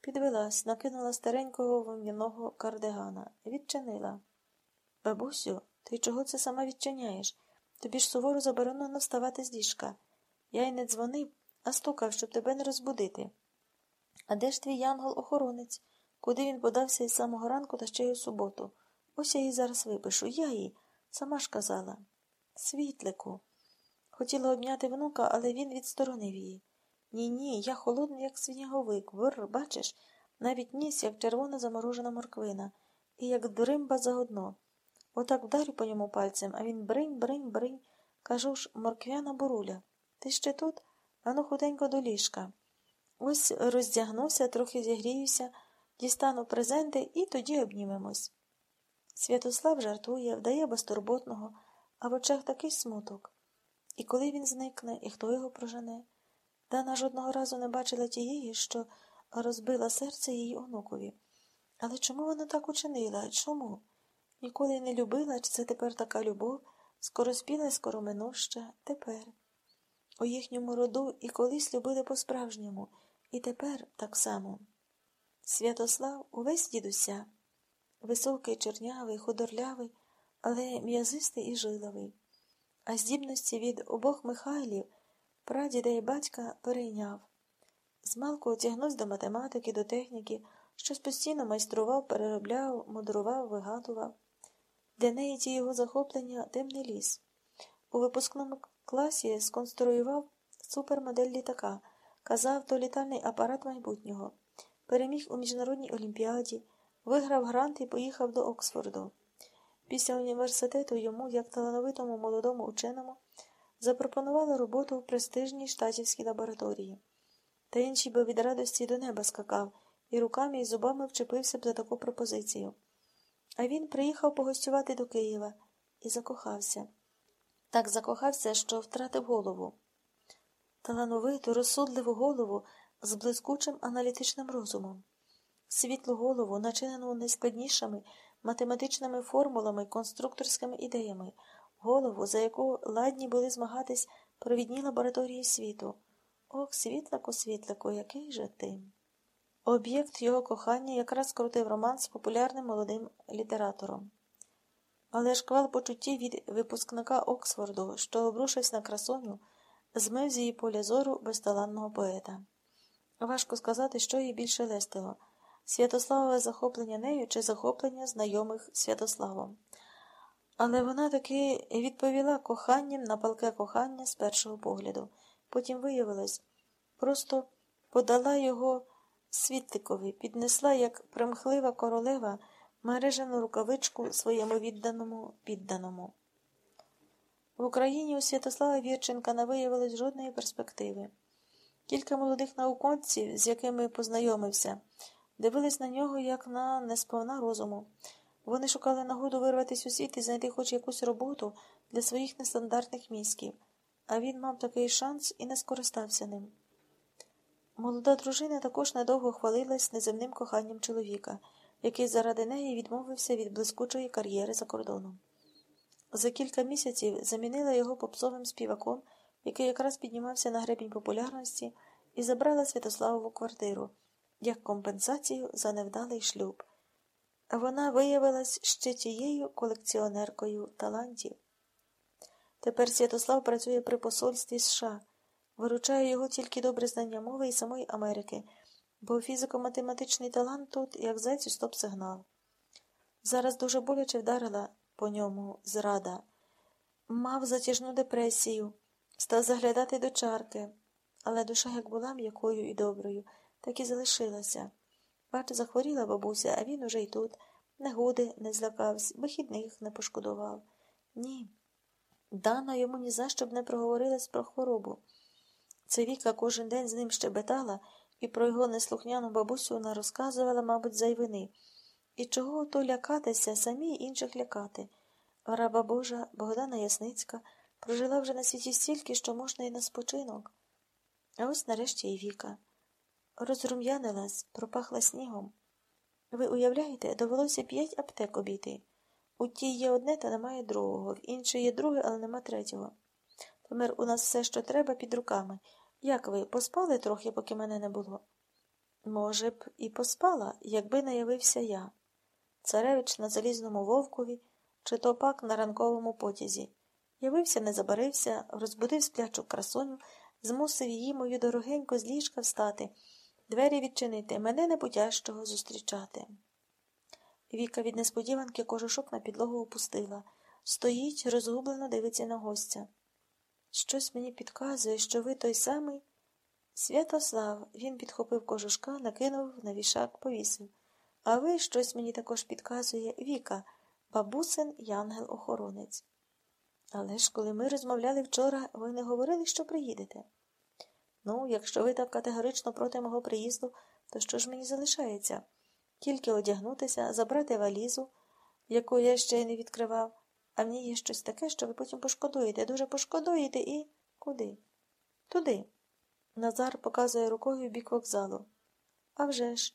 Підвелась, накинула старенького вовняного кардигана, відчинила. Бабусю, ти чого це сама відчиняєш? Тобі ж суворо заборонено вставати з ліжка. Я й не дзвонив, а стукав, щоб тебе не розбудити. А де ж твій янгол-охоронець? Куди він подався із самого ранку та ще й у суботу? Ось я її зараз випишу. Я їй. Сама ж казала. Світлику. Хотіла обняти внука, але він відсторонив її. Ні, ні, я холодний, як сніговик. Вир, бачиш, навіть ніс, як червона заморожена морквина, і як дримба заодно. Отак вдарю по ньому пальцем, а він бринь, бринь, бринь. Кажу ж, морквяна боруля. Ти ще тут? Ану худенько до ліжка. Ось роздягнуся, трохи зігріюся, дістану презенти і тоді обнімемось. Святослав жартує, вдає безтурботного, а в очах такий смуток. І коли він зникне, і хто його прожене? Дана жодного разу не бачила тієї, що розбила серце її онукові. Але чому вона так учинила? Чому? Ніколи не любила, чи це тепер така любов, скороспіла і скороминуща, тепер. У їхньому роду і колись любили по-справжньому, і тепер так само. Святослав увесь дідуся, високий, чорнявий, худорлявий, але м'язистий і жиловий, а здібності від обох Михайлів, прадіда і батька перейняв. Змалку отягнувся до математики, до техніки, щось постійно майстрував, переробляв, мудрував, вигадував. Для неї ті його захоплення темний ліс. У випускному класі сконструював супермодель літака, казав то літальний апарат майбутнього, переміг у міжнародній олімпіаді, виграв грант і поїхав до Оксфорду. Після університету йому, як талановитому молодому ученому, запропонували роботу в престижній штатівській лабораторії. Та інший би від радості до неба скакав і руками і зубами вчепився б за таку пропозицію. А він приїхав погостювати до Києва і закохався. Так закохався, що втратив голову. Талановиту, розсудливу голову з блискучим аналітичним розумом, світлу голову, начинену найскладнішими математичними формулами, конструкторськими ідеями, голову, за яку ладні були змагатись провідні лабораторії світу. Ох, світлику, світлику, який же ти? Об'єкт його кохання якраз крутив роман з популярним молодим літератором. Але шквал почуттів від випускника Оксфорду, що обрушився на красоню, змив з її поля зору безталанного поета. Важко сказати, що їй більше лестило Святославове захоплення нею чи захоплення знайомих Святославом. Але вона таки відповіла коханням на палке кохання з першого погляду. Потім виявилось, просто подала його світликові, піднесла, як примхлива королева, мережену рукавичку своєму відданому підданому. В Україні у Святослава Вірченка не виявилось жодної перспективи. Кілька молодих науковців, з якими познайомився, дивились на нього як на несповна розуму. Вони шукали нагоду вирватися у світ і знайти хоч якусь роботу для своїх нестандартних мізків, а він мав такий шанс і не скористався ним. Молода дружина також недовго хвалилась неземним коханням чоловіка, який заради неї відмовився від блискучої кар'єри за кордоном. За кілька місяців замінила його попсовим співаком, який якраз піднімався на гребінь популярності, і забрала Святославову квартиру як компенсацію за невдалий шлюб. Вона виявилась ще тією колекціонеркою талантів. Тепер Святослав працює при посольстві США, виручає його тільки добре знання мови і самої Америки, бо фізико-математичний талант тут, як зайцю стоп-сигнал. Зараз дуже боляче вдарила по ньому зрада. Мав затяжну депресію, став заглядати до чарки, але душа як була м'якою і доброю, так і залишилася. Бач, захворіла бабуся, а він уже й тут. Негоди не злякався, вихідних не пошкодував. Ні. Дана йому ні за що б не проговорилась про хворобу. Це Віка кожен день з ним щебетала і про його неслухняну бабусю вона розказувала, мабуть, зайвини. І чого то лякатися, самі інших лякати. Раба Божа, Богдана Ясницька, прожила вже на світі стільки, що можна і на спочинок. А ось нарешті і Віка. Розрум'янилась, пропахла снігом. Ви уявляєте, довелося п'ять аптек обійти. У тій є одне, та немає другого, в іншій є друге, але нема третього. Тепер у нас все, що треба, під руками. Як ви поспали трохи, поки мене не було? Може б, і поспала, якби не явився я. Царевич на залізному вовкові чи то пак на ранковому потязі. Явився, не забарився, розбудив сплячу красуню, змусив її мою дорогеньку з ліжка встати, двері відчинити, мене непутящого зустрічати. Віка від несподіванки кожушок на підлогу опустила. Стоїть, розгублено дивиться на гостя. Щось мені підказує, що ви той самий. Святослав, він підхопив кожушка, накинув на вішак, повісив. А ви щось мені також підказує Віка, бабусин янгел-охоронець. Але ж, коли ми розмовляли вчора, ви не говорили, що приїдете. Ну, якщо ви так категорично проти мого приїзду, то що ж мені залишається? Тільки одягнутися, забрати валізу, яку я ще й не відкривав, а в ній є щось таке, що ви потім пошкодуєте, дуже пошкодуєте і. Куди? Туди. Назар показує рукою в бік вокзалу. А вже ж,